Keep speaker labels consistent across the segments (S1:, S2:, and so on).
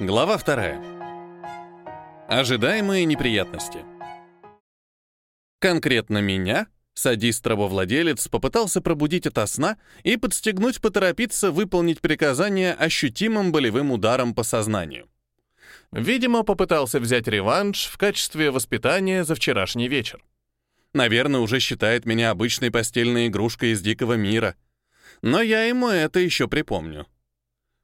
S1: Глава вторая. Ожидаемые неприятности. Конкретно меня, садист-рабовладелец, попытался пробудить ото сна и подстегнуть поторопиться выполнить приказание ощутимым болевым ударом по сознанию. Видимо, попытался взять реванш в качестве воспитания за вчерашний вечер. Наверное, уже считает меня обычной постельной игрушкой из дикого мира. Но я ему это еще припомню.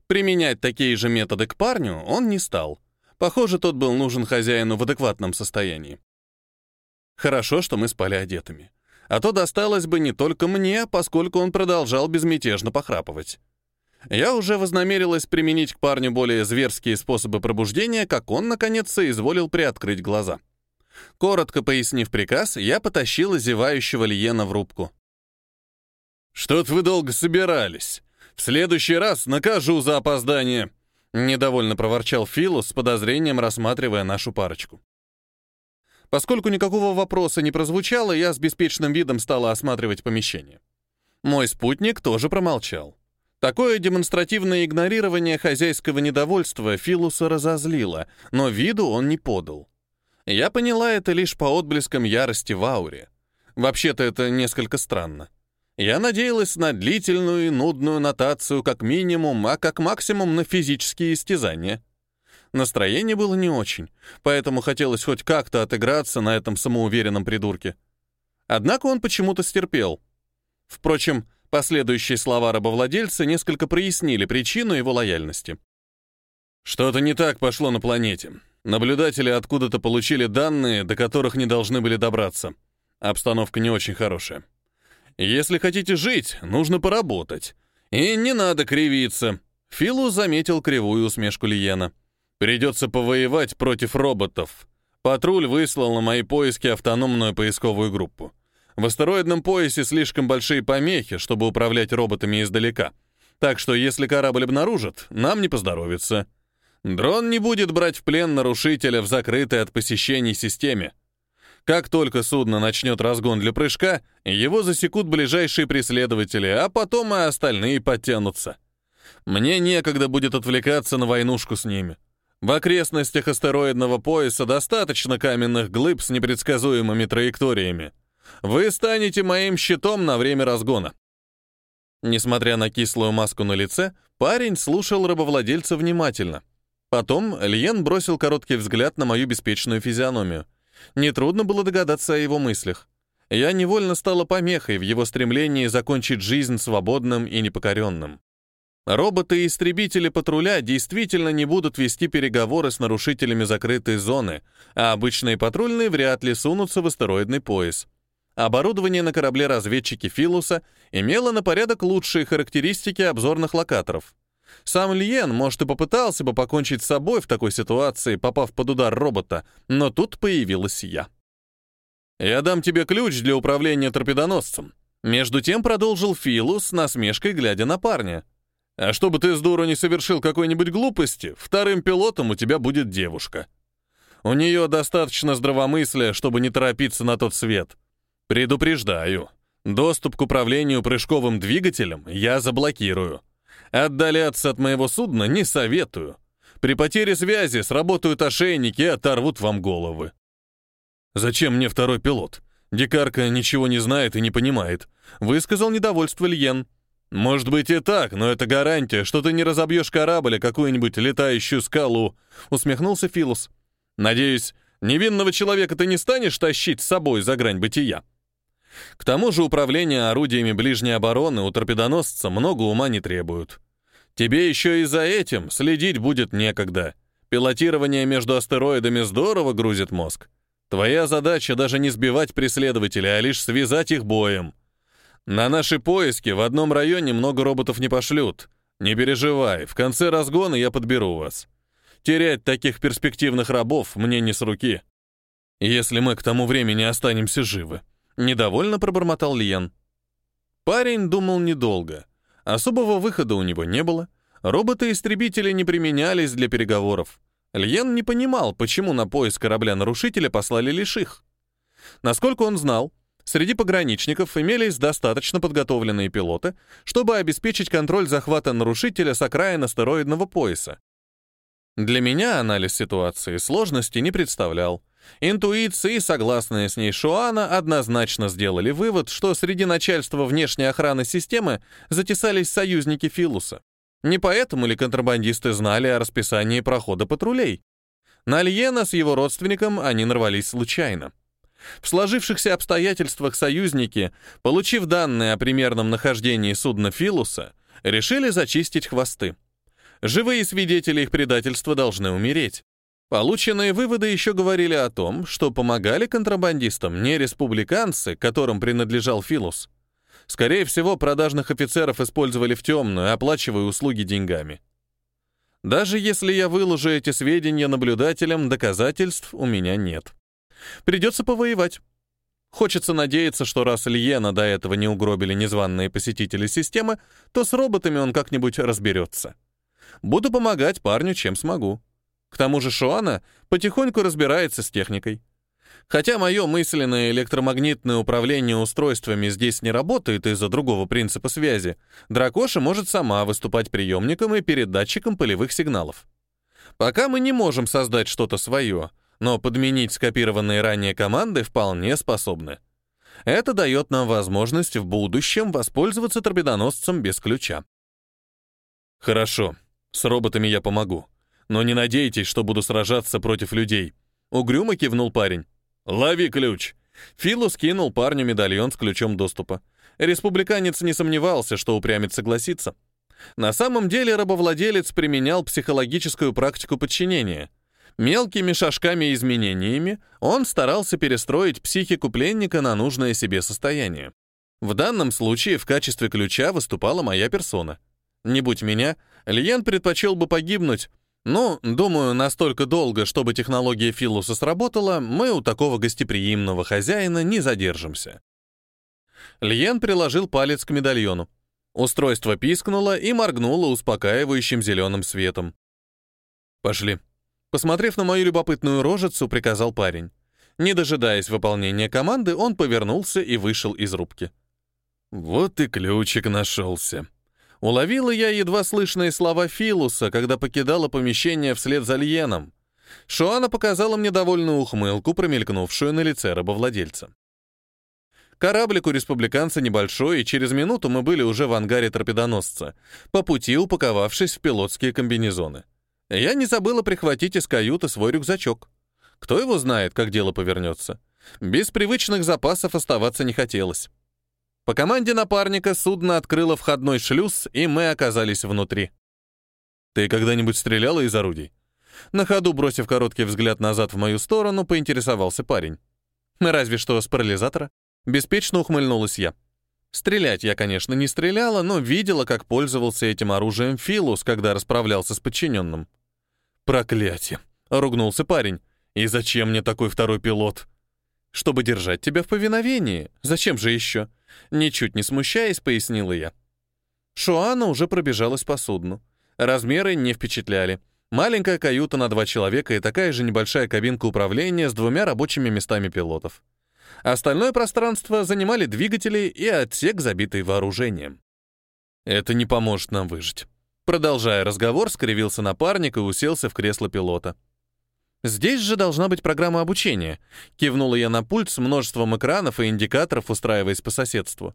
S1: Применять такие же методы к парню он не стал. Похоже, тот был нужен хозяину в адекватном состоянии. Хорошо, что мы спали одетыми. А то досталось бы не только мне, поскольку он продолжал безмятежно похрапывать. Я уже вознамерилась применить к парню более зверские способы пробуждения, как он, наконец, соизволил приоткрыть глаза. Коротко пояснив приказ, я потащила зевающего Лиена в рубку. «Что-то вы долго собирались», в следующий раз накажу за опоздание!» Недовольно проворчал Филус с подозрением, рассматривая нашу парочку. Поскольку никакого вопроса не прозвучало, я с беспечным видом стала осматривать помещение. Мой спутник тоже промолчал. Такое демонстративное игнорирование хозяйского недовольства Филуса разозлило, но виду он не подал. Я поняла это лишь по отблескам ярости в ауре. Вообще-то это несколько странно. Я надеялась на длительную и нудную нотацию как минимум, а как максимум на физические истязания. Настроение было не очень, поэтому хотелось хоть как-то отыграться на этом самоуверенном придурке. Однако он почему-то стерпел. Впрочем, последующие слова рабовладельца несколько прояснили причину его лояльности. Что-то не так пошло на планете. Наблюдатели откуда-то получили данные, до которых не должны были добраться. Обстановка не очень хорошая. Если хотите жить, нужно поработать. И не надо кривиться. Филу заметил кривую усмешку Лиена. Придется повоевать против роботов. Патруль выслал на мои поиски автономную поисковую группу. В астероидном поясе слишком большие помехи, чтобы управлять роботами издалека. Так что если корабль обнаружат, нам не поздоровится. Дрон не будет брать в плен нарушителя в закрытой от посещений системе. Как только судно начнет разгон для прыжка, его засекут ближайшие преследователи, а потом и остальные подтянутся. Мне некогда будет отвлекаться на войнушку с ними. В окрестностях астероидного пояса достаточно каменных глыб с непредсказуемыми траекториями. Вы станете моим щитом на время разгона. Несмотря на кислую маску на лице, парень слушал рабовладельца внимательно. Потом Льен бросил короткий взгляд на мою беспечную физиономию. Нетрудно было догадаться о его мыслях. Я невольно стала помехой в его стремлении закончить жизнь свободным и непокоренным. Роботы и истребители патруля действительно не будут вести переговоры с нарушителями закрытой зоны, а обычные патрульные вряд ли сунутся в астероидный пояс. Оборудование на корабле разведчики Филуса имело на порядок лучшие характеристики обзорных локаторов. Сам Льен, может, и попытался бы покончить с собой в такой ситуации, попав под удар робота, но тут появилась я. «Я дам тебе ключ для управления торпедоносцем», между тем продолжил Филус, насмешкой глядя на парня. «А чтобы ты с дуру не совершил какой-нибудь глупости, вторым пилотом у тебя будет девушка. У нее достаточно здравомыслия, чтобы не торопиться на тот свет. Предупреждаю, доступ к управлению прыжковым двигателем я заблокирую. Отдаляться от моего судна не советую. При потере связи сработают ошейники и оторвут вам головы. Зачем мне второй пилот? Дикарка ничего не знает и не понимает. Высказал недовольство Льен. Может быть и так, но это гарантия, что ты не разобьешь корабль, а какую-нибудь летающую скалу, усмехнулся Филус. Надеюсь, невинного человека ты не станешь тащить с собой за грань бытия. К тому же управление орудиями ближней обороны у торпедоносца много ума не требует. Тебе еще и за этим следить будет некогда. Пилотирование между астероидами здорово грузит мозг. Твоя задача даже не сбивать преследователей, а лишь связать их боем. На наши поиски в одном районе много роботов не пошлют. Не переживай, в конце разгона я подберу вас. Терять таких перспективных рабов мне не с руки. Если мы к тому времени останемся живы. Недовольно пробормотал Лиен. Парень думал недолго. Особого выхода у него не было. Роботы-истребители не применялись для переговоров. Льен не понимал, почему на поиск корабля-нарушителя послали лишь их. Насколько он знал, среди пограничников имелись достаточно подготовленные пилоты, чтобы обеспечить контроль захвата нарушителя с окраин астероидного пояса. Для меня анализ ситуации сложности не представлял. Интуиции, согласные с ней Шуана, однозначно сделали вывод, что среди начальства внешней охраны системы затесались союзники Филуса. Не поэтому ли контрабандисты знали о расписании прохода патрулей? На Альена с его родственником они нарвались случайно. В сложившихся обстоятельствах союзники, получив данные о примерном нахождении судна Филуса, решили зачистить хвосты. Живые свидетели их предательства должны умереть. Полученные выводы еще говорили о том, что помогали контрабандистам не республиканцы, которым принадлежал Филус. Скорее всего, продажных офицеров использовали в темную, оплачивая услуги деньгами. Даже если я выложу эти сведения наблюдателям, доказательств у меня нет. Придется повоевать. Хочется надеяться, что раз Льена до этого не угробили незваные посетители системы, то с роботами он как-нибудь разберется. Буду помогать парню, чем смогу. К тому же Шуана потихоньку разбирается с техникой. Хотя мое мысленное электромагнитное управление устройствами здесь не работает из-за другого принципа связи, Дракоша может сама выступать приемником и передатчиком полевых сигналов. Пока мы не можем создать что-то свое, но подменить скопированные ранее команды вполне способны. Это дает нам возможность в будущем воспользоваться торпедоносцем без ключа. Хорошо, с роботами я помогу. Но не надейтесь, что буду сражаться против людей. Угрюмо кивнул парень. Лови ключ. Филу скинул парню медальон с ключом доступа. Республиканец не сомневался, что упрямец согласится. На самом деле рабовладелец применял психологическую практику подчинения. Мелкими шажками и изменениями он старался перестроить психику пленника на нужное себе состояние. В данном случае в качестве ключа выступала моя персона. Не будь меня, Лиен предпочел бы погибнуть, но, думаю, настолько долго, чтобы технология Филуса сработала, мы у такого гостеприимного хозяина не задержимся. Льен приложил палец к медальону. Устройство пискнуло и моргнуло успокаивающим зеленым светом. «Пошли». Посмотрев на мою любопытную рожицу, приказал парень. Не дожидаясь выполнения команды, он повернулся и вышел из рубки. «Вот и ключик нашелся», Уловила я едва слышные слова Филуса, когда покидала помещение вслед за Льеном. Шуана показала мне довольную ухмылку, промелькнувшую на лице рабовладельца. Кораблик у республиканца небольшой, и через минуту мы были уже в ангаре торпедоносца, по пути упаковавшись в пилотские комбинезоны. Я не забыла прихватить из каюты свой рюкзачок. Кто его знает, как дело повернется. Без привычных запасов оставаться не хотелось. По команде напарника судно открыло входной шлюз, и мы оказались внутри. «Ты когда-нибудь стреляла из орудий?» На ходу, бросив короткий взгляд назад в мою сторону, поинтересовался парень. «Разве что с парализатора». Беспечно ухмыльнулась я. Стрелять я, конечно, не стреляла, но видела, как пользовался этим оружием Филус, когда расправлялся с подчиненным. «Проклятие!» — ругнулся парень. «И зачем мне такой второй пилот?» «Чтобы держать тебя в повиновении. Зачем же еще?» Ничуть не смущаясь, пояснила я. Шуана уже пробежалась по судну. Размеры не впечатляли. Маленькая каюта на два человека и такая же небольшая кабинка управления с двумя рабочими местами пилотов. Остальное пространство занимали двигатели и отсек, забитый вооружением. Это не поможет нам выжить. Продолжая разговор, скривился напарник и уселся в кресло пилота. Здесь же должна быть программа обучения. Кивнула я на пульт с множеством экранов и индикаторов, устраиваясь по соседству.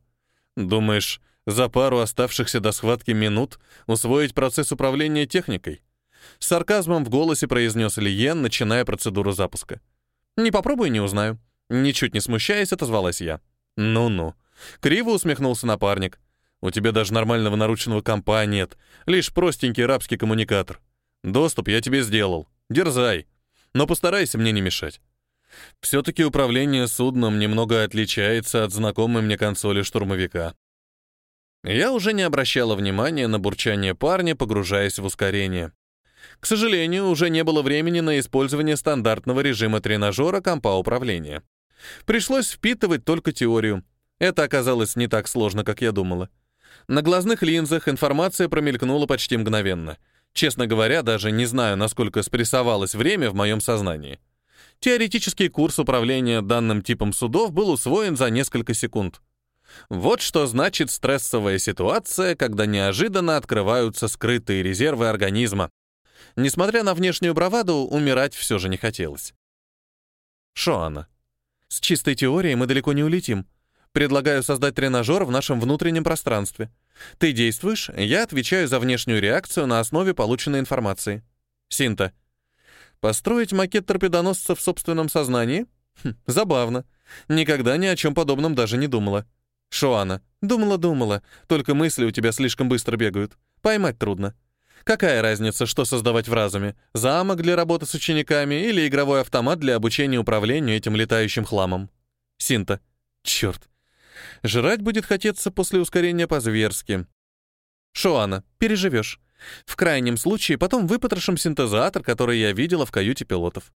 S1: Думаешь, за пару оставшихся до схватки минут усвоить процесс управления техникой? С сарказмом в голосе произнес Лиен, начиная процедуру запуска. «Не попробую, не узнаю». Ничуть не смущаясь, отозвалась я. «Ну-ну». Криво усмехнулся напарник. «У тебя даже нормального наручного компа нет, лишь простенький рабский коммуникатор. Доступ я тебе сделал. Дерзай но постарайся мне не мешать. Все-таки управление судном немного отличается от знакомой мне консоли штурмовика. Я уже не обращала внимания на бурчание парня, погружаясь в ускорение. К сожалению, уже не было времени на использование стандартного режима тренажера компа управления. Пришлось впитывать только теорию. Это оказалось не так сложно, как я думала. На глазных линзах информация промелькнула почти мгновенно — Честно говоря, даже не знаю, насколько спрессовалось время в моем сознании. Теоретический курс управления данным типом судов был усвоен за несколько секунд. Вот что значит стрессовая ситуация, когда неожиданно открываются скрытые резервы организма. Несмотря на внешнюю браваду, умирать все же не хотелось. Шоана. С чистой теорией мы далеко не улетим. Предлагаю создать тренажер в нашем внутреннем пространстве. Ты действуешь, я отвечаю за внешнюю реакцию на основе полученной информации. Синта. Построить макет торпедоносца в собственном сознании? Хм, забавно. Никогда ни о чем подобном даже не думала. Шоана. Думала-думала, только мысли у тебя слишком быстро бегают. Поймать трудно. Какая разница, что создавать в разуме? Замок для работы с учениками или игровой автомат для обучения управлению этим летающим хламом? Синта. Черт. Жрать будет хотеться после ускорения по-зверски. Шоана. Переживешь. В крайнем случае потом выпотрошим синтезатор, который я видела в каюте пилотов.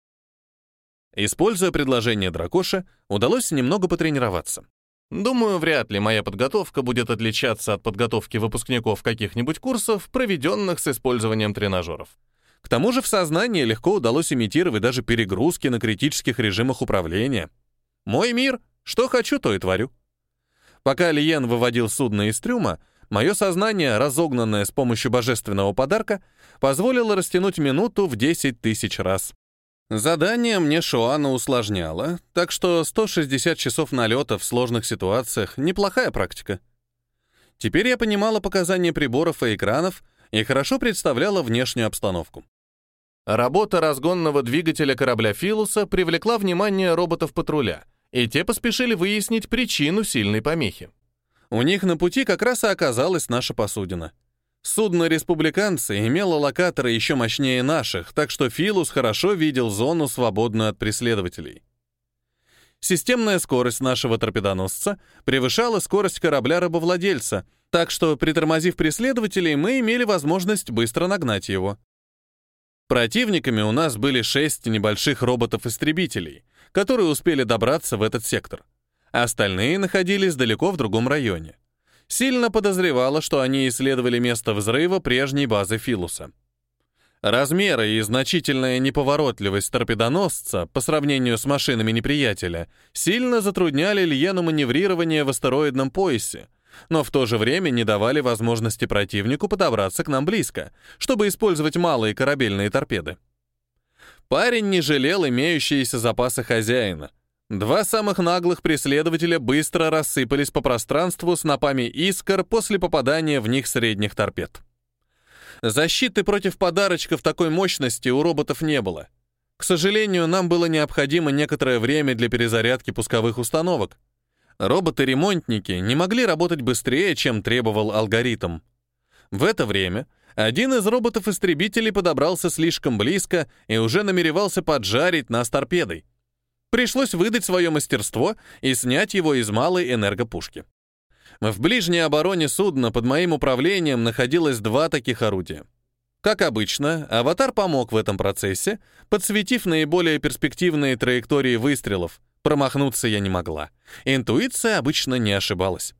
S1: Используя предложение Дракоша, удалось немного потренироваться. Думаю, вряд ли моя подготовка будет отличаться от подготовки выпускников каких-нибудь курсов, проведенных с использованием тренажеров. К тому же в сознании легко удалось имитировать даже перегрузки на критических режимах управления. Мой мир, что хочу, то и творю. Пока Лиен выводил судно из трюма, мое сознание, разогнанное с помощью божественного подарка, позволило растянуть минуту в 10 тысяч раз. Задание мне Шуана усложняло, так что 160 часов налета в сложных ситуациях — неплохая практика. Теперь я понимала показания приборов и экранов и хорошо представляла внешнюю обстановку. Работа разгонного двигателя корабля «Филуса» привлекла внимание роботов-патруля, и те поспешили выяснить причину сильной помехи. У них на пути как раз и оказалась наша посудина — Судно республиканцы имело локаторы еще мощнее наших, так что Филус хорошо видел зону, свободную от преследователей. Системная скорость нашего торпедоносца превышала скорость корабля-рабовладельца, так что, притормозив преследователей, мы имели возможность быстро нагнать его. Противниками у нас были шесть небольших роботов-истребителей, которые успели добраться в этот сектор. Остальные находились далеко в другом районе сильно подозревала, что они исследовали место взрыва прежней базы Филуса. Размеры и значительная неповоротливость торпедоносца по сравнению с машинами неприятеля сильно затрудняли Льену маневрирование в астероидном поясе, но в то же время не давали возможности противнику подобраться к нам близко, чтобы использовать малые корабельные торпеды. Парень не жалел имеющиеся запасы хозяина — Два самых наглых преследователя быстро рассыпались по пространству с напами искр после попадания в них средних торпед. Защиты против подарочков такой мощности у роботов не было. К сожалению, нам было необходимо некоторое время для перезарядки пусковых установок. Роботы-ремонтники не могли работать быстрее, чем требовал алгоритм. В это время один из роботов-истребителей подобрался слишком близко и уже намеревался поджарить нас торпедой. Пришлось выдать свое мастерство и снять его из малой энергопушки. В ближней обороне судна под моим управлением находилось два таких орудия. Как обычно, аватар помог в этом процессе, подсветив наиболее перспективные траектории выстрелов. Промахнуться я не могла. Интуиция обычно не ошибалась.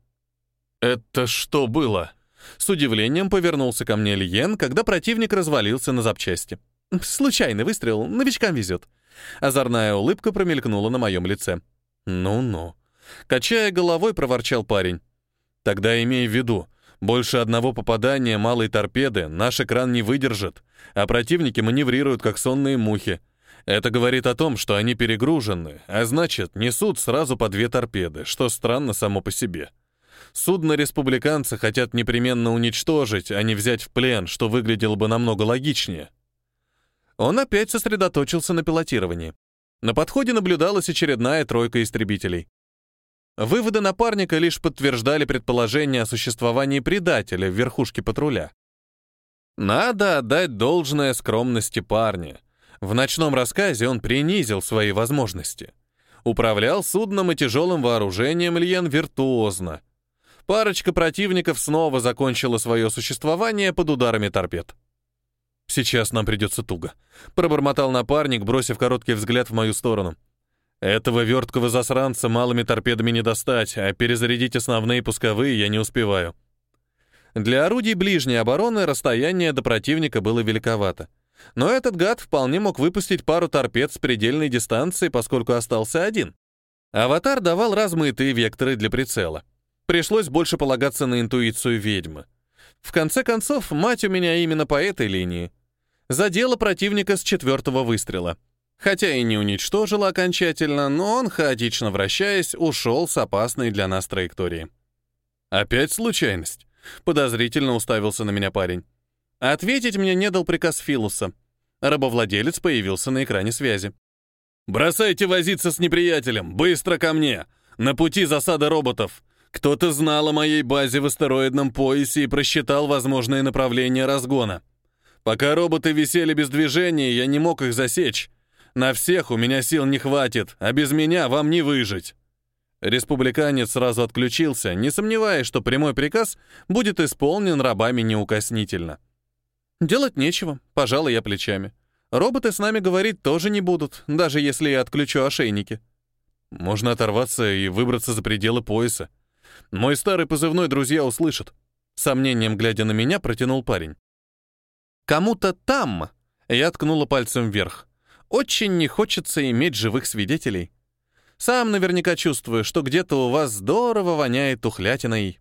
S1: «Это что было?» С удивлением повернулся ко мне Лиен, когда противник развалился на запчасти. «Случайный выстрел, новичкам везет», Озорная улыбка промелькнула на моем лице. «Ну-ну». Качая головой, проворчал парень. «Тогда имей в виду, больше одного попадания малой торпеды наш экран не выдержит, а противники маневрируют как сонные мухи. Это говорит о том, что они перегружены, а значит, несут сразу по две торпеды, что странно само по себе. Судно республиканцы хотят непременно уничтожить, а не взять в плен, что выглядело бы намного логичнее. Он опять сосредоточился на пилотировании. На подходе наблюдалась очередная тройка истребителей. Выводы напарника лишь подтверждали предположение о существовании предателя в верхушке патруля. Надо отдать должное скромности парня. В ночном рассказе он принизил свои возможности. Управлял судном и тяжелым вооружением Льен виртуозно. Парочка противников снова закончила свое существование под ударами торпед. «Сейчас нам придется туго», — пробормотал напарник, бросив короткий взгляд в мою сторону. «Этого верткого засранца малыми торпедами не достать, а перезарядить основные пусковые я не успеваю». Для орудий ближней обороны расстояние до противника было великовато. Но этот гад вполне мог выпустить пару торпед с предельной дистанции, поскольку остался один. Аватар давал размытые векторы для прицела. Пришлось больше полагаться на интуицию ведьмы. В конце концов, мать у меня именно по этой линии. Задела противника с четвертого выстрела. Хотя и не уничтожила окончательно, но он, хаотично вращаясь, ушел с опасной для нас траектории. «Опять случайность?» — подозрительно уставился на меня парень. Ответить мне не дал приказ Филуса. Рабовладелец появился на экране связи. «Бросайте возиться с неприятелем! Быстро ко мне! На пути засада роботов! Кто-то знал о моей базе в астероидном поясе и просчитал возможные направления разгона. Пока роботы висели без движения, я не мог их засечь. На всех у меня сил не хватит, а без меня вам не выжить». Республиканец сразу отключился, не сомневаясь, что прямой приказ будет исполнен рабами неукоснительно. «Делать нечего», — пожалуй, я плечами. «Роботы с нами говорить тоже не будут, даже если я отключу ошейники». Можно оторваться и выбраться за пределы пояса. Мой старый позывной друзья услышат. Сомнением глядя на меня, протянул парень. «Кому-то там!» — я ткнула пальцем вверх. «Очень не хочется иметь живых свидетелей. Сам наверняка чувствую, что где-то у вас здорово воняет тухлятиной.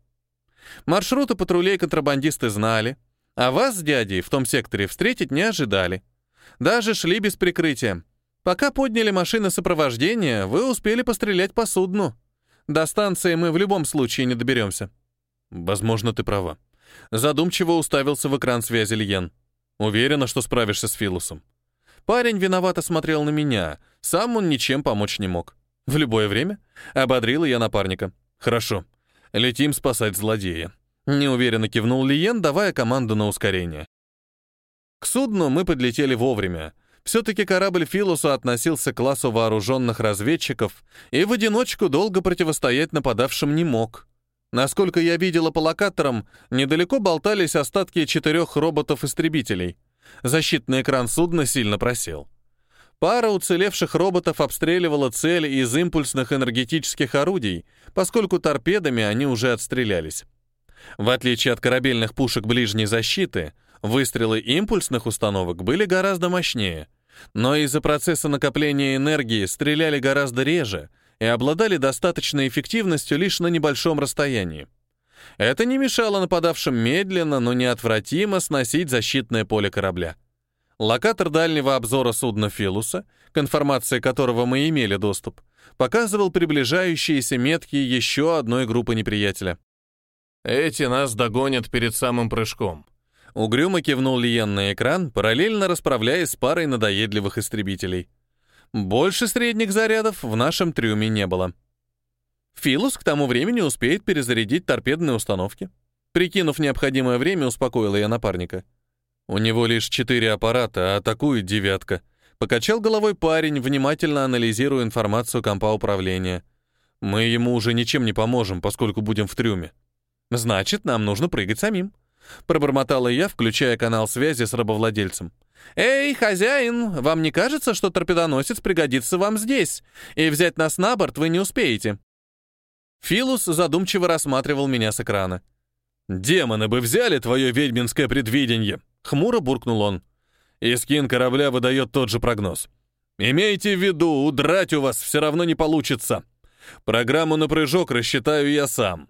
S1: Маршруты патрулей контрабандисты знали, а вас с дядей в том секторе встретить не ожидали. Даже шли без прикрытия. Пока подняли машины сопровождения, вы успели пострелять по судну. До станции мы в любом случае не доберемся. Возможно, ты права. Задумчиво уставился в экран связи Льен. Уверена, что справишься с Филусом. Парень виновато смотрел на меня. Сам он ничем помочь не мог. В любое время ободрила я напарника. Хорошо. Летим спасать злодея. Неуверенно кивнул Лиен, давая команду на ускорение. К судну мы подлетели вовремя. Все-таки корабль Филуса относился к классу вооруженных разведчиков и в одиночку долго противостоять нападавшим не мог. Насколько я видела по локаторам, недалеко болтались остатки четырех роботов-истребителей. Защитный экран судна сильно просел. Пара уцелевших роботов обстреливала цели из импульсных энергетических орудий, поскольку торпедами они уже отстрелялись. В отличие от корабельных пушек ближней защиты, выстрелы импульсных установок были гораздо мощнее, но из-за процесса накопления энергии стреляли гораздо реже и обладали достаточной эффективностью лишь на небольшом расстоянии. Это не мешало нападавшим медленно, но неотвратимо сносить защитное поле корабля. Локатор дальнего обзора судна «Филуса», к информации которого мы имели доступ, показывал приближающиеся метки еще одной группы неприятеля. «Эти нас догонят перед самым прыжком», Угрюмо кивнул Лиен на экран, параллельно расправляясь с парой надоедливых истребителей. Больше средних зарядов в нашем трюме не было. Филус к тому времени успеет перезарядить торпедные установки. Прикинув необходимое время, успокоила я напарника. У него лишь четыре аппарата, а атакует девятка. Покачал головой парень, внимательно анализируя информацию компа управления. Мы ему уже ничем не поможем, поскольку будем в трюме. Значит, нам нужно прыгать самим. Пробормотала я, включая канал связи с рабовладельцем. «Эй, хозяин, вам не кажется, что торпедоносец пригодится вам здесь, и взять нас на борт вы не успеете?» Филус задумчиво рассматривал меня с экрана. «Демоны бы взяли твое ведьминское предвидение!» — хмуро буркнул он. И скин корабля выдает тот же прогноз. «Имейте в виду, удрать у вас все равно не получится. Программу на прыжок рассчитаю я сам.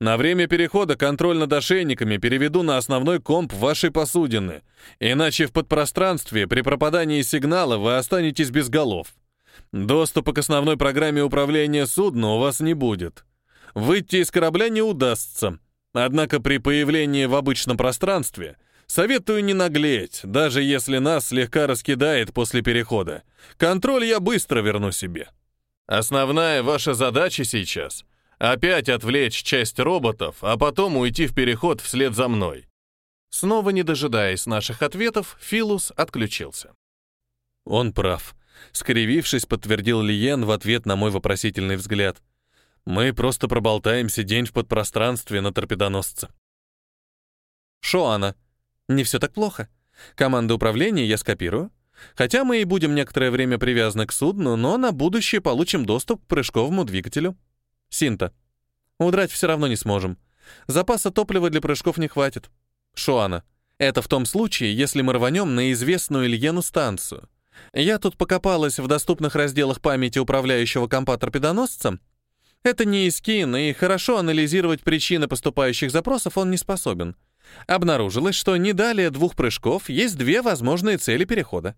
S1: На время перехода контроль над ошейниками переведу на основной комп вашей посудины, иначе в подпространстве при пропадании сигнала вы останетесь без голов. Доступа к основной программе управления судна у вас не будет. Выйти из корабля не удастся. Однако при появлении в обычном пространстве советую не наглеть, даже если нас слегка раскидает после перехода. Контроль я быстро верну себе. Основная ваша задача сейчас — Опять отвлечь часть роботов, а потом уйти в переход вслед за мной. Снова не дожидаясь наших ответов, Филус отключился. Он прав. Скривившись, подтвердил Лиен в ответ на мой вопросительный взгляд. Мы просто проболтаемся день в подпространстве на торпедоносце. Шоана. Не все так плохо. Команду управления я скопирую. Хотя мы и будем некоторое время привязаны к судну, но на будущее получим доступ к прыжковому двигателю. Синта. Удрать все равно не сможем. Запаса топлива для прыжков не хватит. Шуана. Это в том случае, если мы рванем на известную Ильену станцию. Я тут покопалась в доступных разделах памяти управляющего компа-торпедоносцем. Это не Искин, и хорошо анализировать причины поступающих запросов он не способен. Обнаружилось, что не далее двух прыжков есть две возможные цели перехода.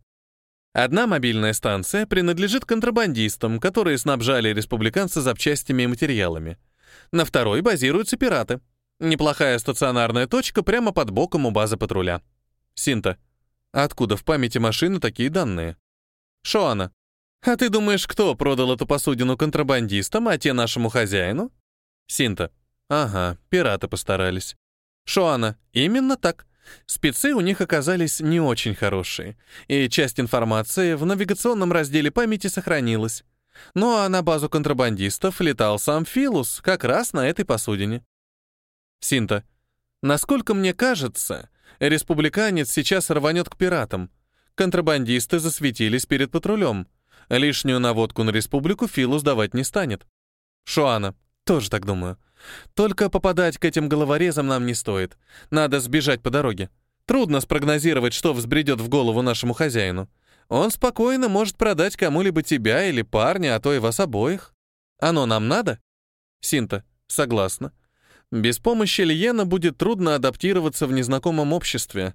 S1: Одна мобильная станция принадлежит контрабандистам, которые снабжали республиканца запчастями и материалами. На второй базируются пираты. Неплохая стационарная точка прямо под боком у базы патруля. Синта. Откуда в памяти машины такие данные? Шоана. А ты думаешь, кто продал эту посудину контрабандистам, а те нашему хозяину? Синта. Ага, пираты постарались. Шоана. Именно так. Спецы у них оказались не очень хорошие, и часть информации в навигационном разделе памяти сохранилась. Ну а на базу контрабандистов летал сам Филус, как раз на этой посудине. Синта. Насколько мне кажется, республиканец сейчас рванет к пиратам. Контрабандисты засветились перед патрулем. Лишнюю наводку на республику Филус давать не станет. Шуана. Тоже так думаю. Только попадать к этим головорезам нам не стоит. Надо сбежать по дороге. Трудно спрогнозировать, что взбредет в голову нашему хозяину. Он спокойно может продать кому-либо тебя или парня, а то и вас обоих. Оно нам надо? Синта, согласна. Без помощи Лиена будет трудно адаптироваться в незнакомом обществе.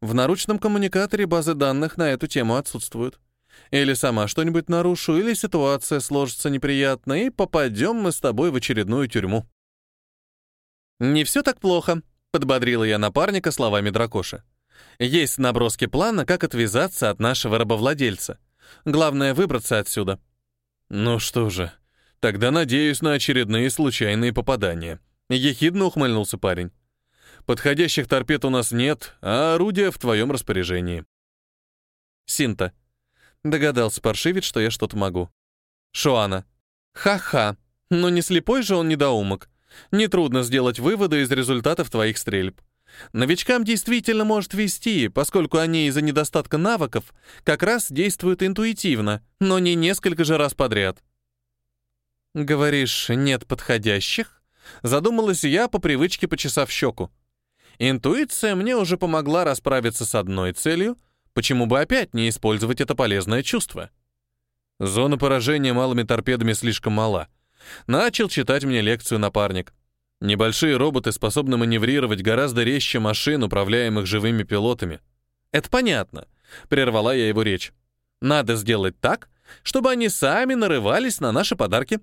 S1: В наручном коммуникаторе базы данных на эту тему отсутствуют. Или сама что-нибудь нарушу, или ситуация сложится неприятно, и попадем мы с тобой в очередную тюрьму. «Не все так плохо», — подбодрила я напарника словами дракоша. «Есть наброски плана, как отвязаться от нашего рабовладельца. Главное — выбраться отсюда». «Ну что же, тогда надеюсь на очередные случайные попадания», — ехидно ухмыльнулся парень. «Подходящих торпед у нас нет, а орудия в твоем распоряжении». Синта. Догадался паршивец, что я что-то могу. Шуана. Ха-ха. Но не слепой же он недоумок. Нетрудно сделать выводы из результатов твоих стрельб. Новичкам действительно может вести, поскольку они из-за недостатка навыков как раз действуют интуитивно, но не несколько же раз подряд. Говоришь, нет подходящих? Задумалась я по привычке, почесав щеку. Интуиция мне уже помогла расправиться с одной целью, почему бы опять не использовать это полезное чувство? Зона поражения малыми торпедами слишком мала. Начал читать мне лекцию напарник. Небольшие роботы способны маневрировать гораздо резче машин, управляемых живыми пилотами. Это понятно, прервала я его речь. Надо сделать так, чтобы они сами нарывались на наши подарки.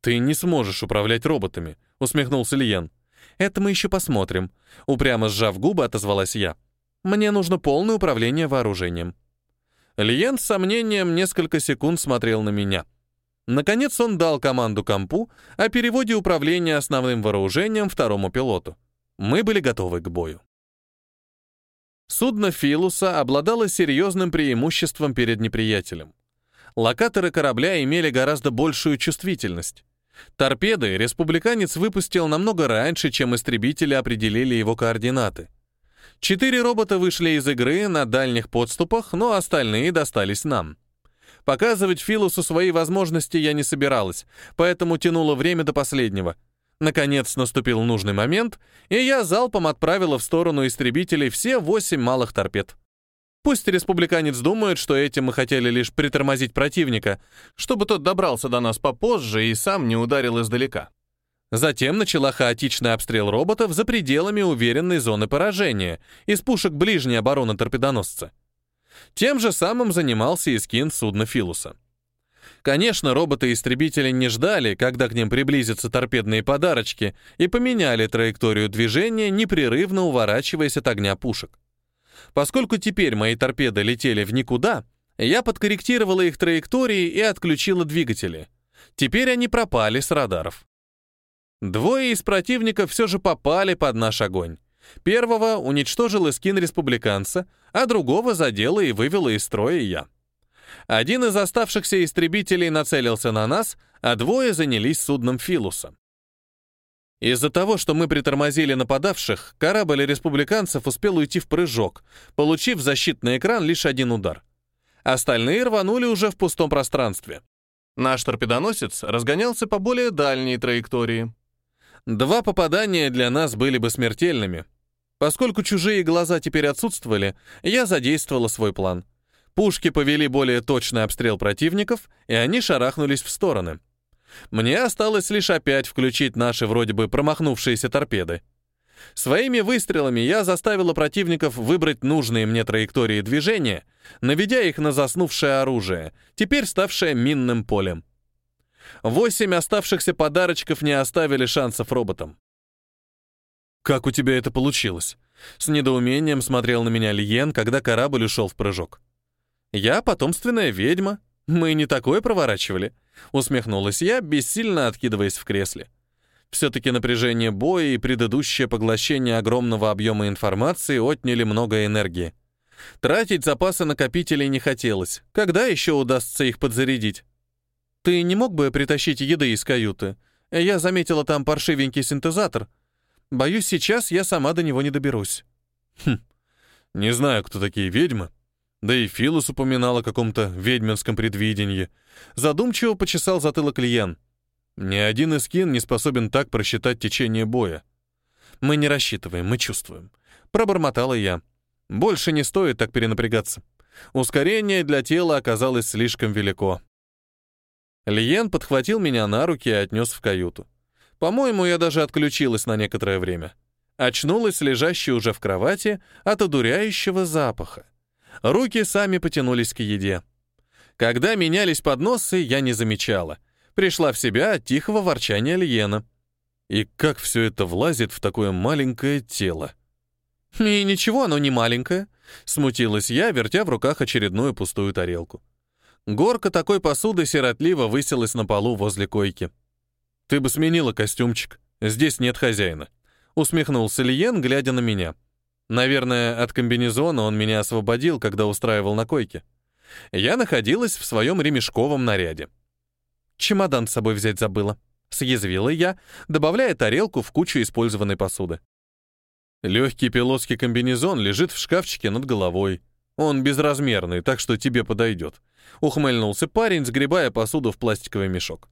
S1: Ты не сможешь управлять роботами, усмехнулся Лиен. Это мы еще посмотрим. Упрямо сжав губы, отозвалась я. Мне нужно полное управление вооружением. Лиен с сомнением несколько секунд смотрел на меня — Наконец он дал команду компу о переводе управления основным вооружением второму пилоту. Мы были готовы к бою. Судно Филуса обладало серьезным преимуществом перед неприятелем. Локаторы корабля имели гораздо большую чувствительность. Торпеды республиканец выпустил намного раньше, чем истребители определили его координаты. Четыре робота вышли из игры на дальних подступах, но остальные достались нам. Показывать Филусу свои возможности я не собиралась, поэтому тянула время до последнего. Наконец наступил нужный момент, и я залпом отправила в сторону истребителей все восемь малых торпед. Пусть республиканец думает, что этим мы хотели лишь притормозить противника, чтобы тот добрался до нас попозже и сам не ударил издалека. Затем начала хаотичный обстрел роботов за пределами уверенной зоны поражения из пушек ближней обороны торпедоносца. Тем же самым занимался и скин судна Филуса. Конечно, роботы-истребители не ждали, когда к ним приблизятся торпедные подарочки, и поменяли траекторию движения, непрерывно уворачиваясь от огня пушек. Поскольку теперь мои торпеды летели в никуда, я подкорректировала их траектории и отключила двигатели. Теперь они пропали с радаров. Двое из противников все же попали под наш огонь. Первого уничтожил эскин республиканца, а другого задела и вывела из строя я. Один из оставшихся истребителей нацелился на нас, а двое занялись судном Филуса. Из-за того, что мы притормозили нападавших, корабль республиканцев успел уйти в прыжок, получив защитный экран лишь один удар. Остальные рванули уже в пустом пространстве. Наш торпедоносец разгонялся по более дальней траектории. Два попадания для нас были бы смертельными — Поскольку чужие глаза теперь отсутствовали, я задействовала свой план. Пушки повели более точный обстрел противников, и они шарахнулись в стороны. Мне осталось лишь опять включить наши вроде бы промахнувшиеся торпеды. Своими выстрелами я заставила противников выбрать нужные мне траектории движения, наведя их на заснувшее оружие, теперь ставшее минным полем. Восемь оставшихся подарочков не оставили шансов роботам. «Как у тебя это получилось?» С недоумением смотрел на меня Лиен, когда корабль ушел в прыжок. «Я потомственная ведьма. Мы не такое проворачивали», — усмехнулась я, бессильно откидываясь в кресле. Все-таки напряжение боя и предыдущее поглощение огромного объема информации отняли много энергии. Тратить запасы накопителей не хотелось. Когда еще удастся их подзарядить? Ты не мог бы притащить еды из каюты? Я заметила там паршивенький синтезатор. Боюсь, сейчас я сама до него не доберусь.
S2: Хм. Не знаю, кто такие ведьмы. Да и Филос упоминал о каком-то ведьминском предвидении. Задумчиво почесал затылок Лиен. Ни один из кин не способен так просчитать течение боя.
S1: Мы не рассчитываем, мы чувствуем. Пробормотала я. Больше не стоит так перенапрягаться. Ускорение для тела оказалось слишком велико. Лиен подхватил меня на руки и отнес в каюту. По-моему, я даже отключилась на некоторое время. Очнулась лежащей уже в кровати от одуряющего запаха. Руки сами потянулись к еде. Когда менялись подносы, я не замечала пришла в себя от тихого ворчания Льена.
S2: И как все это влазит в такое маленькое тело?
S1: И ничего, оно не маленькое, смутилась я, вертя в руках очередную пустую тарелку. Горка такой посуды сиротливо высилась на полу возле койки.
S2: Ты бы сменила костюмчик. Здесь нет хозяина.
S1: Усмехнулся Лиен, глядя на меня. Наверное, от комбинезона он меня освободил, когда устраивал на койке. Я находилась в своем ремешковом наряде. Чемодан с собой взять забыла. Съязвила я, добавляя тарелку в кучу использованной посуды.
S2: Легкий пилотский комбинезон лежит в шкафчике над головой. Он безразмерный, так что тебе подойдет.
S1: Ухмыльнулся парень, сгребая посуду в пластиковый мешок.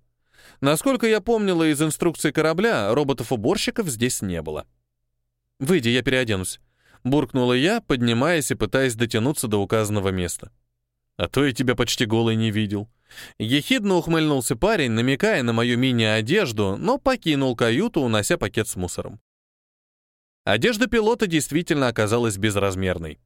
S1: Насколько я помнила из инструкции корабля, роботов-уборщиков здесь не было. «Выйди, я переоденусь», — буркнула я, поднимаясь и пытаясь дотянуться до указанного места.
S2: «А то я тебя почти голой не видел»,
S1: Ехидно ухмыльнулся парень, намекая на мою мини-одежду, но покинул каюту, унося пакет с мусором. Одежда пилота действительно оказалась безразмерной.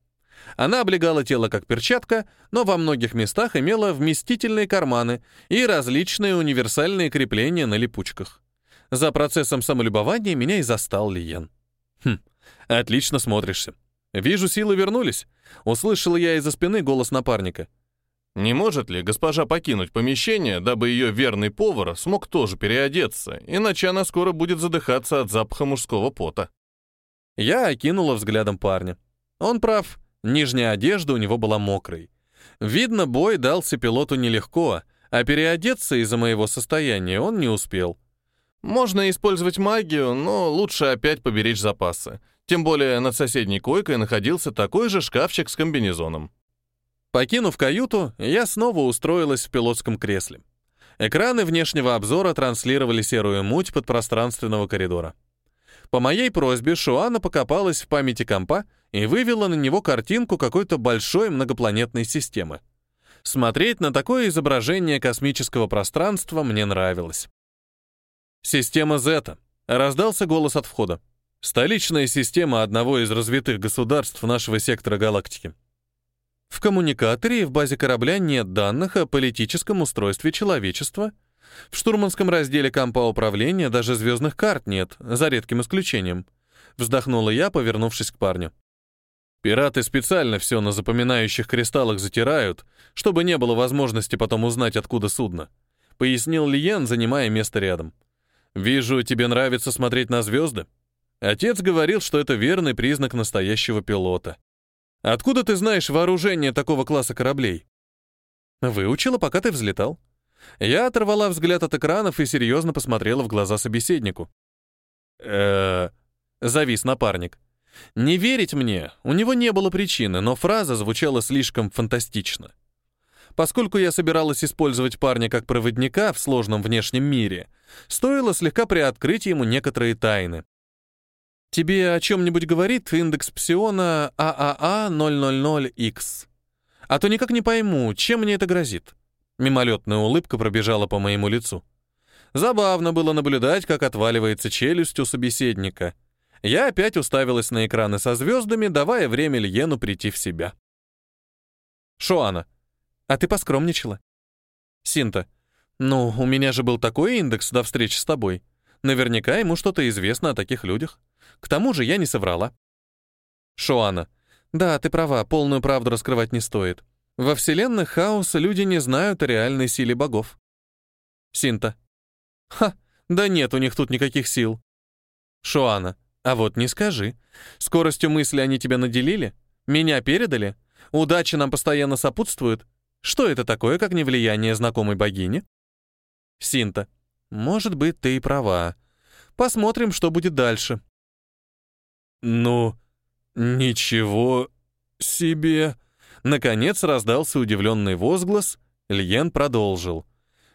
S1: Она облегала тело как перчатка, но во многих местах имела вместительные карманы и различные универсальные крепления на липучках. За процессом самолюбования меня и застал Лиен. «Хм, отлично смотришься. Вижу, силы вернулись», — услышал я из-за спины голос напарника.
S2: Не может ли госпожа покинуть помещение, дабы ее верный повар смог тоже переодеться, иначе она скоро будет задыхаться от запаха мужского пота?
S1: Я окинула взглядом парня. Он прав, нижняя одежда у него была мокрой. Видно, бой дался пилоту нелегко, а переодеться из-за моего состояния он не успел. Можно использовать магию, но лучше опять поберечь запасы. Тем более над соседней койкой находился такой же шкафчик с комбинезоном. Покинув каюту, я снова устроилась в пилотском кресле. Экраны внешнего обзора транслировали серую муть подпространственного коридора. По моей просьбе Шуана покопалась в памяти компа и вывела на него картинку какой-то большой многопланетной системы. Смотреть на такое изображение космического пространства мне нравилось. «Система Зета», — раздался голос от входа. «Столичная система одного из развитых государств нашего сектора галактики». В коммуникаторе и в базе корабля нет данных о политическом устройстве человечества. В штурманском разделе компа управления даже звездных карт нет, за редким исключением. Вздохнула я, повернувшись к парню. Пираты специально все на запоминающих кристаллах затирают, чтобы не было возможности потом узнать, откуда судно. Пояснил Лиен, занимая место рядом. «Вижу, тебе нравится смотреть на звезды. Отец говорил, что это верный признак настоящего пилота. Откуда ты знаешь вооружение такого класса кораблей? Выучила, пока ты взлетал. Я оторвала взгляд от экранов и серьезно посмотрела в глаза собеседнику. э завис напарник. Не верить мне, у него не было причины, но фраза звучала слишком фантастично. Поскольку я собиралась использовать парня как проводника в сложном внешнем мире, стоило слегка приоткрыть ему некоторые тайны. Тебе о чем-нибудь говорит индекс псиона ААА000X? А то никак не пойму, чем мне это грозит. Мимолетная улыбка пробежала по моему лицу. Забавно было наблюдать, как отваливается челюсть у собеседника. Я опять уставилась на экраны со звездами, давая время Льену прийти в себя. Шоана, а ты поскромничала? Синта, ну, у меня же был такой индекс до встречи с тобой. Наверняка ему что-то известно о таких людях. К тому же я не соврала. Шоана, да, ты права, полную правду раскрывать не стоит. Во вселенных хаоса люди не знают о реальной силе богов. Синта. Ха, да нет у них тут никаких сил. Шоана. А вот не скажи. Скоростью мысли они тебя наделили? Меня передали? Удача нам постоянно сопутствует? Что это такое, как не влияние знакомой богини? Синта. Может быть, ты и права. Посмотрим, что будет дальше.
S2: Ну, ничего себе. Наконец раздался удивленный возглас, Льен продолжил.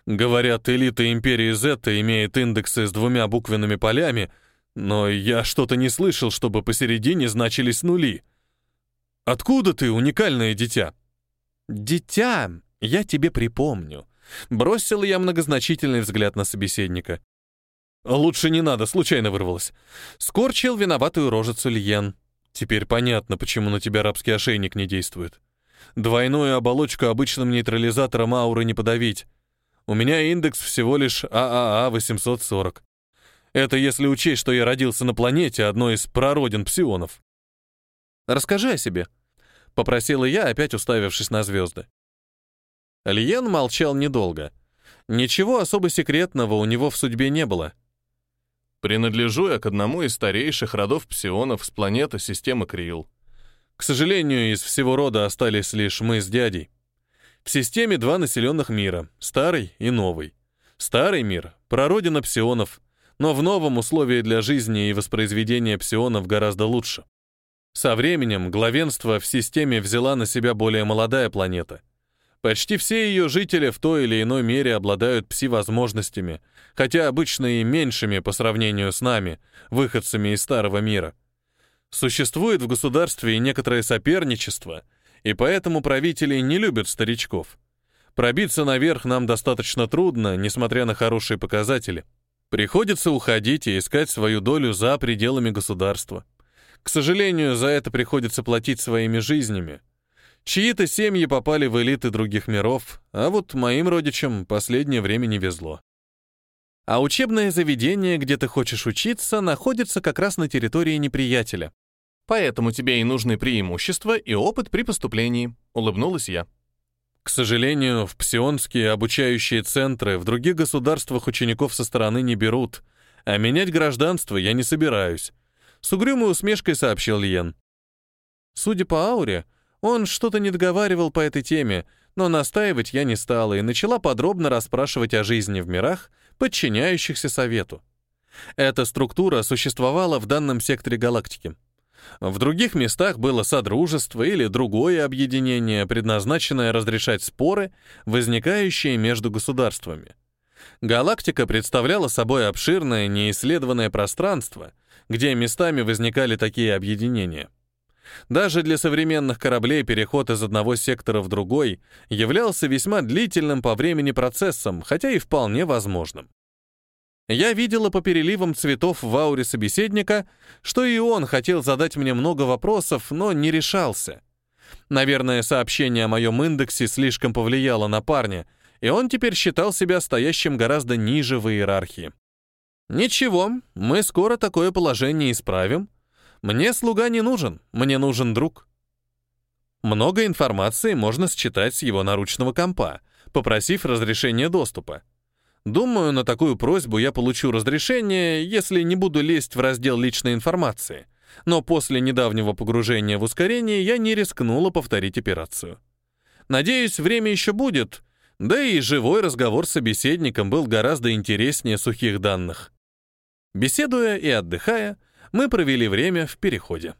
S2: Говорят, элита империи Зетта имеет индексы с двумя буквенными полями, но я что-то не слышал, чтобы посередине значились нули. Откуда ты, уникальное дитя?
S1: Дитя, я тебе припомню. Бросил я многозначительный взгляд на собеседника.
S2: Лучше не надо, случайно вырвалось.
S1: Скорчил виноватую рожицу Льен.
S2: Теперь понятно, почему на тебя рабский ошейник не действует. Двойную оболочку обычным нейтрализатором ауры не подавить. У меня индекс всего лишь ААА 840. Это если учесть, что я родился на планете, одной из прародин псионов.
S1: «Расскажи о себе», — попросила я, опять уставившись на звезды. Лиен молчал недолго. Ничего особо секретного у него в судьбе не было.
S2: Принадлежу я к одному из старейших родов псионов с планеты системы Криил. К сожалению, из всего рода остались лишь мы с дядей. В системе два населенных мира, старый и новый. Старый мир — прародина псионов, но в новом условии для жизни и воспроизведения псионов гораздо лучше. Со временем главенство в системе взяла на себя более молодая планета. Почти все ее жители в той или иной мере обладают пси-возможностями, хотя обычно и меньшими по сравнению с нами, выходцами из Старого мира. Существует в государстве и некоторое соперничество, и поэтому правители не любят старичков. Пробиться наверх нам достаточно трудно, несмотря на хорошие показатели. Приходится уходить и искать свою долю за пределами государства. К сожалению, за это приходится платить своими жизнями. Чьи-то семьи попали в элиты других миров, а вот моим родичам последнее время не везло.
S1: А учебное заведение, где ты хочешь учиться, находится как раз на территории неприятеля. Поэтому тебе и нужны преимущества и опыт при поступлении, улыбнулась я.
S2: К сожалению, в псионские обучающие центры в других государствах учеников со стороны не берут, а менять гражданство я не собираюсь. С угрюмой усмешкой сообщил Лиен.
S1: Судя по ауре, он что-то не договаривал по этой теме, но настаивать я не стала и начала подробно расспрашивать о жизни в мирах, подчиняющихся Совету. Эта структура существовала в данном секторе галактики. В других местах было содружество или другое объединение, предназначенное разрешать споры, возникающие между государствами. Галактика представляла собой обширное неисследованное пространство, где местами возникали такие объединения. Даже для современных кораблей переход из одного сектора в другой являлся весьма длительным по времени процессом, хотя и вполне возможным. Я видела по переливам цветов в ауре собеседника, что и он хотел задать мне много вопросов, но не решался. Наверное, сообщение о моем индексе слишком повлияло на парня, и он теперь считал себя стоящим гораздо ниже в иерархии. Ничего, мы скоро такое положение исправим, мне слуга не нужен, мне нужен друг. Много информации можно считать с его наручного компа, попросив разрешения доступа. Думаю, на такую просьбу я получу разрешение, если не буду лезть в раздел личной информации. Но после недавнего погружения в ускорение я не рискнула повторить операцию. Надеюсь, время еще будет, да и живой разговор с собеседником был гораздо интереснее сухих данных. Беседуя и отдыхая, мы провели время в переходе.